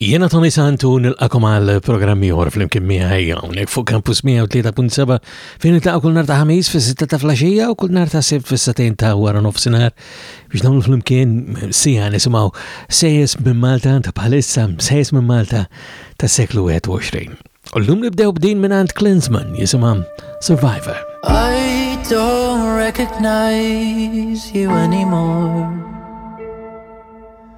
Jiena Tommy Santu nilqakom għal programm ieħor flimkien miegħi hawnhekk fuq Campus 103.7 fejn niltaqgħu kull nhar ta' ħamis fis-sitta ta' flaxija u kull nhar ta' sibt fis-satejn ta' wara nofsinhar biex nagħmlu flimkien sija nisimgħu sejjes minn Malta ta' bħalissa sejjes minn Malta tas-seklu 21. U llum nibdew b'din minn għand Klinsman jisimha Survivor. I don't recognize you anymore.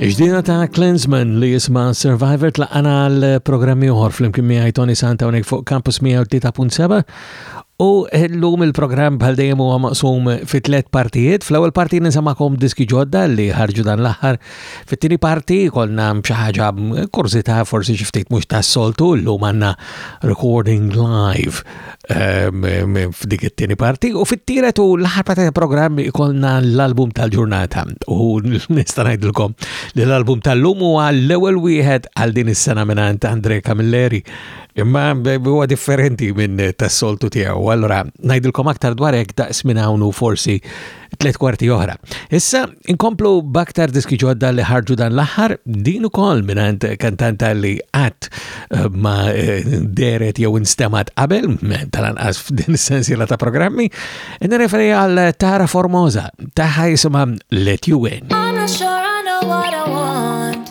Iġdina ta' Klensman li jisma Survivor tlaqana l-programmi uħor fl-imkien miħaj Tony Santa unik fuq Campus 103.7 u l-lum il-programm bħal dejjem huwa maqsum fi tliet partijiet. Fl-ewwel parti nisamakom diski ġodda li ħarġu dan l-aħħar. Fit-tieni parti kolna xi ħaġa kursità forsi xi ftit mhux tas-soltu llum għandna recording live f'dik it-tieni parti u fit-tielet u l-aħħar parti ta' programm ikolna l-album tal-ġurnata u nista' ngħidilkom li l-album tal-lum huwa l-ewwel wieħed għal din is-sena minn Andre Camilleri imma huwa differenti minn tas-soltu tiegħu. Allura ngħidilkom aktar dwar hekk daqs minn hawn u forsi tliet kwarti oħra. Issa, inkomplu baktar diski ġodda li ħarġu dan l-aħħar, din ukoll minant kantanta li għat eh, ma eh, deret jew instemat qabel, tal-anqas f'din is-sensiela ta' programmi, nirreferi għal Tara Formosa, taħħa jisimha Let You In. I'm not sure I know what I want.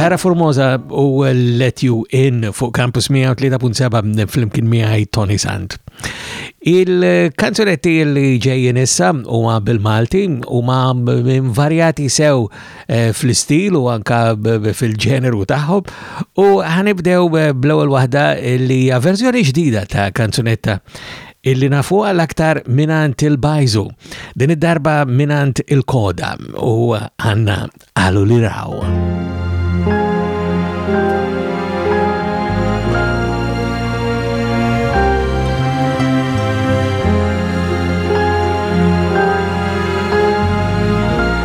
Tara Formosa u Let You In fuq Campus 103.7 fl-imkien miħaj Tony Sant. Il-kanzunetti li ġejjen issa huma bil-Malti huma varjati sew eh, fl-istil u anka fil-ġeneru tagħhom u ħanibdew eh, bl-ewwel waħda li hija verżjoni ġdida ta' kanzunetta illi nafu għal-aktar minant il-bajzu, din id-darba minant il-koda u għanna għalu li raw.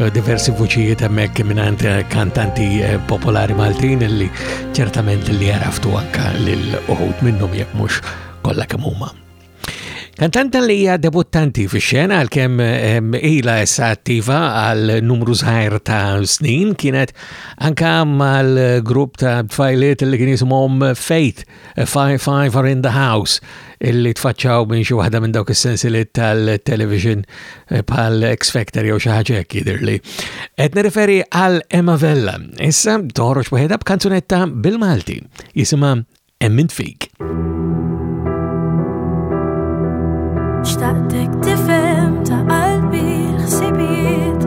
Eh, diversi vuċijiet hemmhekk mingħand eh, kantanti eh, popolari Maltin li ċertament li jaraftu anka lil uħud minnhom jekk mhux kollha kemm huma. Kantanta li hija debuttanti fi xena għal kem ila issa attiva għal numru żgħir ta' snin kienet anka mal-grupp ta' tfajliet li kien jisimhom Fate Five are in the house illi tfaċċaw minn xi waħda minn dawk is-sensiliet tal-television eh, bħal X Factor jew xi ħaġa hekk jidhirli. Qed nirreferi għal Emma Vella. Issa toħroġ waħedha b'kanzunetta bil-Malti jisimha Emmint Fik. Xtaqtek tifhem ta' qalbi ħsibijiet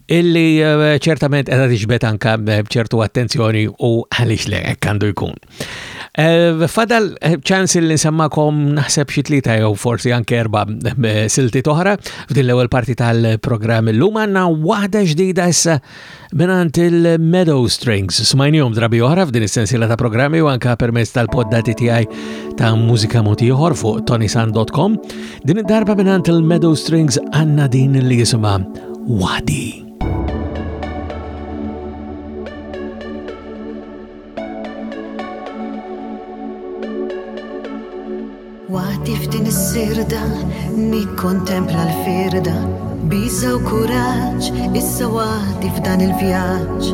illi eh, ċertament edha tiġbet anka eh, ċertu attenzjoni u għalix le għandu jkun. Eh, fadal ċans li nsemmakom naħseb xi tlieta jew forsi anke erba silti toħra f'din l-ewwel parti tal-programm illum għandna waħda ġdida issa minant il-Meadow Strings. Smajnijom drabi oħra f'din is-sensiela ta' programmi u anka permezz tal-poddati tiegħi ta' mużika moti oħor fuq tonisan.com. Din id-darba minant il-Meadow Strings għandna din li jisimha waħdi. Waħdi f'din is-sirda nikkontempla l-firda biża' u kuraġġ issa waħdi f'dan il-vjaġġ.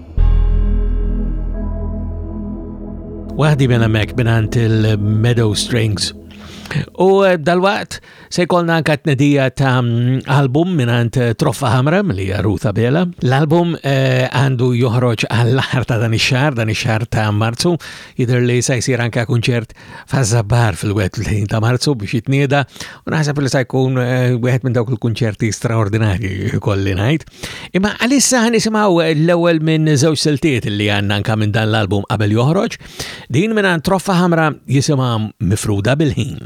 Waħdi minn hemmhekk mingħand il-Meadow Strings. U eh, dal-waqt se jkollna anka tnedija ta' mm, album mingħand eh, Troffa Hamra li hija Ruth Abela. L-album eh, għandu joħroġ għall-aħħar ta' dan ix-xahar, dan ix-xahar ta' Marzu, jidher li se jsir anka kunċert fażabbar fil-wet ta' Marzu biex jitnieda u naħseb li se jkun wieħed minn dawk il-kunċerti straordinarji kolli ngħid. Imma għalissa ħan nisimaw l-ewel minn żewġ siltiet li għanna nka minn dan l-album qabel joħroġ, din minn troffa ħamra jisimha mifruda bil-ħin.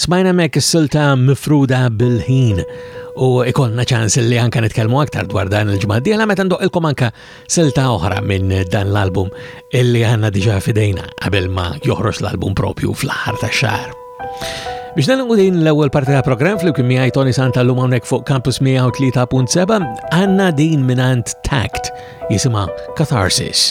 Smajna mek is-silta mifruda bil-ħin u ikollna ċans li anka nitkellmu aktar dwar dan il-ġimgħa diela meta ndoqilkom anka silta oħra minn dan l-album illi għandna diġà fidejna qabel ma joħroġ l-album propju fl-aħħar tax-xahar. Biex nagħlqu din l-ewwel parti ta' programm flimkien miegħi Tony Santa llum hawnhekk fuq Campus 103.7 għandna din minant Tact jisimha Catharsis.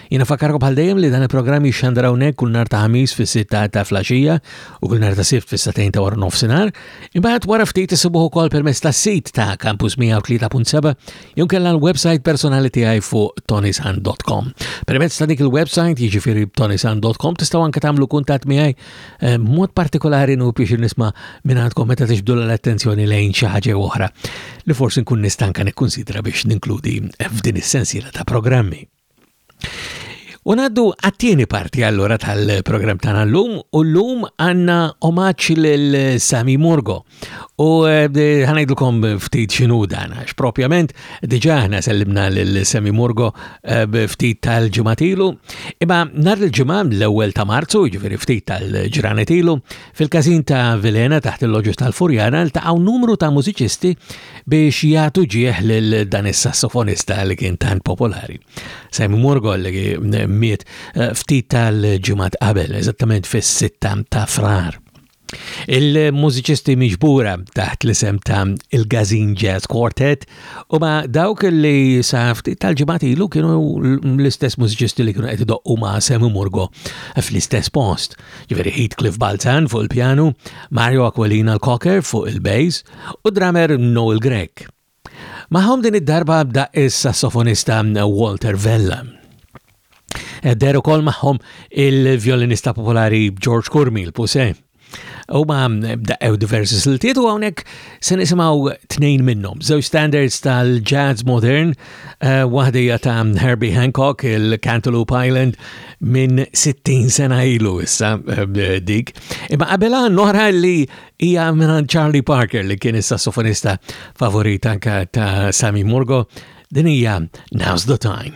Jina fakarku bħal dejjem li dan il-programm jixxandra hawnhekk kull nar ta' ħamis fis-sitta ta' flaxija u kull nar ta' sift fis-satejn ta' wara nofsinhar. Imbagħad wara ftit isibuh ukoll permezz tas-sit ta' Campus 103.7 jew kellha l-website personali tiegħi fuq tonisan.com. Permezz ta' dik il-website jiġifieri tonisan.com tistgħu anke tagħmlu kuntatt miegħi eh, mod partikolari nu biex nisma' minn għandkom meta tixbdu l-attenzjoni lejn xi ħaġa oħra li forsi nkun nistanka nikkunsidra biex ninkludi f'din is-sensiela ta' programmi. U ngħaddu għat-tieni parti allura tal-programm tagħna llum u llum għandna omaġġ lil Sami Morgo. U eh, ħanajdulkom ftit x'inhu dan għax propjament diġà aħna sellimna lil Sami Morgo eh, ftit tal-ġimatilu. Imma nhar il-ġimgħa l-ewwel ta' Marzu, jiġifieri ftit tal-ġranet ilu, Fil-Każin ta' Vilhena taħt il-Loġus tal-Furjana ltaqgħu numru ta' mużiċisti biex jagħtu ġieħ lil dan is-sassofonista li kien tant popolari. Simon Morgol li miet eh, ftit tal-ġimgħat qabel, eżattament fis-sitta ta' frar. Il-mużiċisti miġbura taħt l-isem ta' il-Gazin Jazz Quartet u ma dawk li safti tal-ġimat ilu kienu l-istess mużiċisti li kienu qed idoqqu ma' Semi Murgo fl-istess post. ġifieri Heathcliff Balzan fuq il-pjanu, Mario Aquilina l-Cocker fuq il-bass u drummer Noel Grech. Magħhom din id-darba bda is-sassofonista Walter Vella. Der ukoll magħhom il-vjolinista popolari George Kurmi l-Puse. U ma daqqew diversi siltiet u għawnek se nisimaw tnejn minnom, zew standards tal-jazz modern Eh, waħda hija ta' Herbie Hancock, il-Cantaloupe Island, minn 60 sena ilu issa eh, dik. Imma qabela noħra li hija minn Charlie Parker li kien is-sassofonista favorit anka ta' Sammy Murgo, din hija Now's the Time.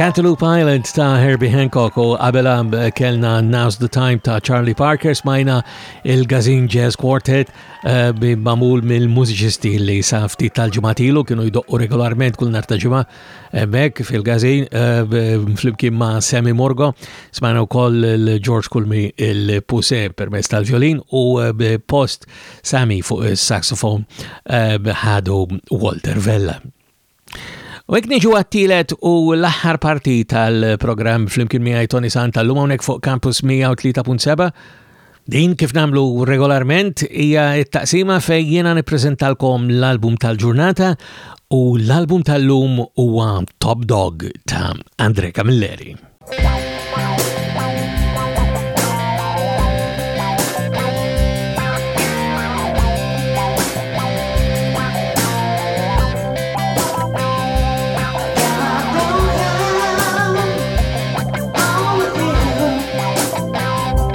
Cantaloupe Island ta' Herbie Hancock u qabela eh, kellna Now's the Time ta' Charlie Parker smajna il-Gazin Jazz Quartet eh, bi mamul mill-mużiċisti li sa' ftit tal-ġimatilu kienu jdoqqu regolarment kull nar ta' ġimgħa Mek fil-gazin flimkien ma' Sammy Morgo, smajna wkoll il-George Kulmi il-Puse permezz tal-violin u post Sammy fuq il-saxofon ħadu Walter Vella. U jek niġu għattilet u l-aħħar parti tal-programm fl-imkien miħaj Tony Santa l-lum fuq Campus 103.7 Din kif namlu regolarment hija t-taqsima fejn jiena nippreżentalkom l-album tal-ġurnata u l-album tal-lum huwa Top Dog ta' Andre Camilleri.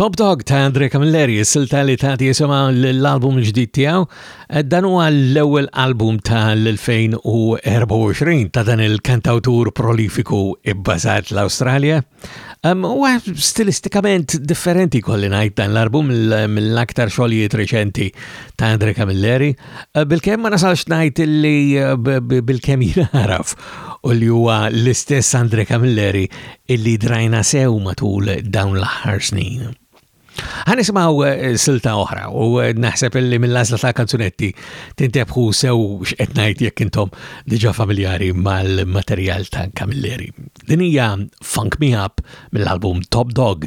Top Dog ta' Andre Camilleri, silta li ta' jisema l-album ġdid tiegħu, eh, dan huwa l-ewwel album ta' l-2024 ta' dan il-kantawtur prolifiku ibbażat l-Awstralja. Huwa stilistikament differenti kolli ngħid dan l-album mill-aktar xogħlijiet reċenti ta' Andre Camilleri. Eh, bil-kem ma nasalx najt li eh, bil-kem jinaraf u li huwa l-istess Andre Camilleri illi drajna sew matul dawn l-aħħar snin. Għanisimaw eh, silta oħra u eh, naħseb li mill-azla ta' kanzunetti tintebħu sew x'etnajt jekk intom diġa familjari mal-materjal ta' Kamilleri. Din hija Funk Me Up mill-album Top Dog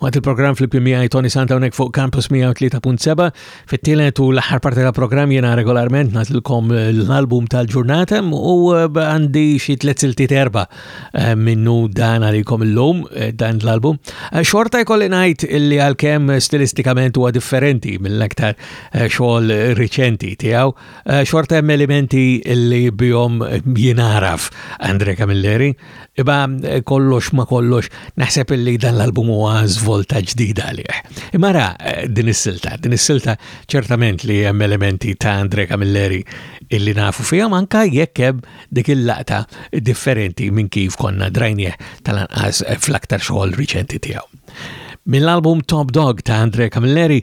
Waqt il-programm fl-imkien miegħi Tony Santa hawnhekk fuq Campus 103.7 fit-tielet u l-aħħar parti tal-programm jiena regolarment nagħtilkom l-album tal-ġurnata u eh, għandi xi tliet siltiet erba' eh, minnu dan għalikom illum eh, dan l-album. Xorta jkolli ngħid li għalkemm stilistikament huwa differenti mill-aktar xogħol riċenti tiegħu, xorta hemm elementi li bihom jinaraf Andre Camilleri Iba kollox ma kollox, naħseb illi dan l-album huwa żvolta ġdida għalih. Imma ra eh, din is-silta, din is-silta ċertament li hemm elementi ta' Andre Camilleri illi nafu fihom anka jekk hemm dik il-laqta differenti minn kif konna drajnieh tal-anqas fl-aktar xogħol riċenti tiegħu. Mill-album Top Dog ta' Andre Camilleri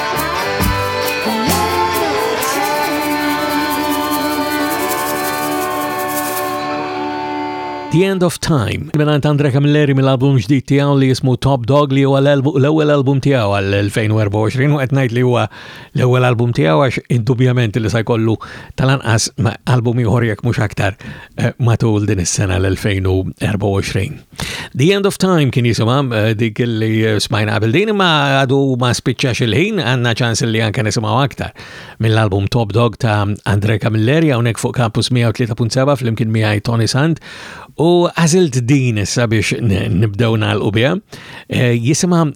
The End of Time. Minant Andre Camilleri mill-album ġdid tiegħu li jismu Top Dog li huwa l-ewwel album tiegħu għal-2024 u qed ngħid li huwa l-ewwel album tiegħu għax indubjament li se jkollu tal-anqas album ieħor jekk mhux aktar eh, matul din is-sena l-2024. The End of Time kien jisimha eh, dik li eh, smajna qabel din ma għadu ma spiċċax il-ħin għandna ċans li anke nisimgħu aktar mill-album Top Dog ta' Andre Camilleri hawnhekk fuq Campus 103.7 flimkien miegħi Tony Sand u għażilt din issa biex nibdew nagħlqu biha eh, jisimha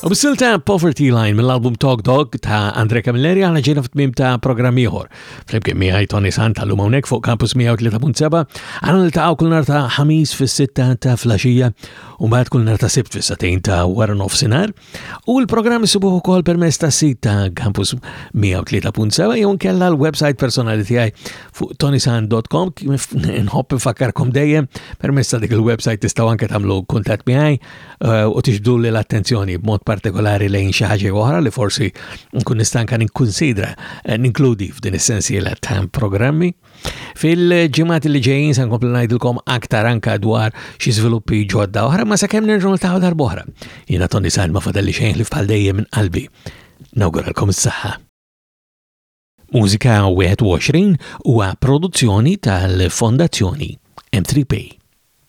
U bissil ta' Poverty Line mill-album Talk Dog ta' Andre Camilleri għana ġena f'tmim ta' programm ieħor. Flimkien miħaj Tony Santa l-lum hawnhekk fuq Campus 103.7 għana niltaqgħu kull nar ta' ħamis fis-sitta ta' flaxija u mbagħad kull nhar ta' Sibt fis-satejn ta' wara nofsinhar u l-programm isibuh ukoll permezz tas-sit ta' Campus 103.7 jew nkella l-website personali tiegħi fuq tonisan.com kif nħobb infakkarkom dejjem permezz ta' dik il-website tistgħu anke tagħmlu kuntatt miegħi eh, u tixdu li l-attenzjoni b'mod partikolari lejn xi ħaġa oħra li forsi nkun nistanka ninkunsidra eh, ninkludi f'din is-sensiela ta' programmi Fil-ġimgħat li ġejjin se nkomplu ngħidilkom aktar anka dwar xi żviluppi ġodda oħra ma sakemm nerġgħu niltaqgħu darb'oħra. Jiena Tony Sand ma fadelli xejn li f'bħal dejjem minn qalbi. Nawguralkom is-saħħa. Mużika 21 huwa produzzjoni tal-Fondazzjoni M3P.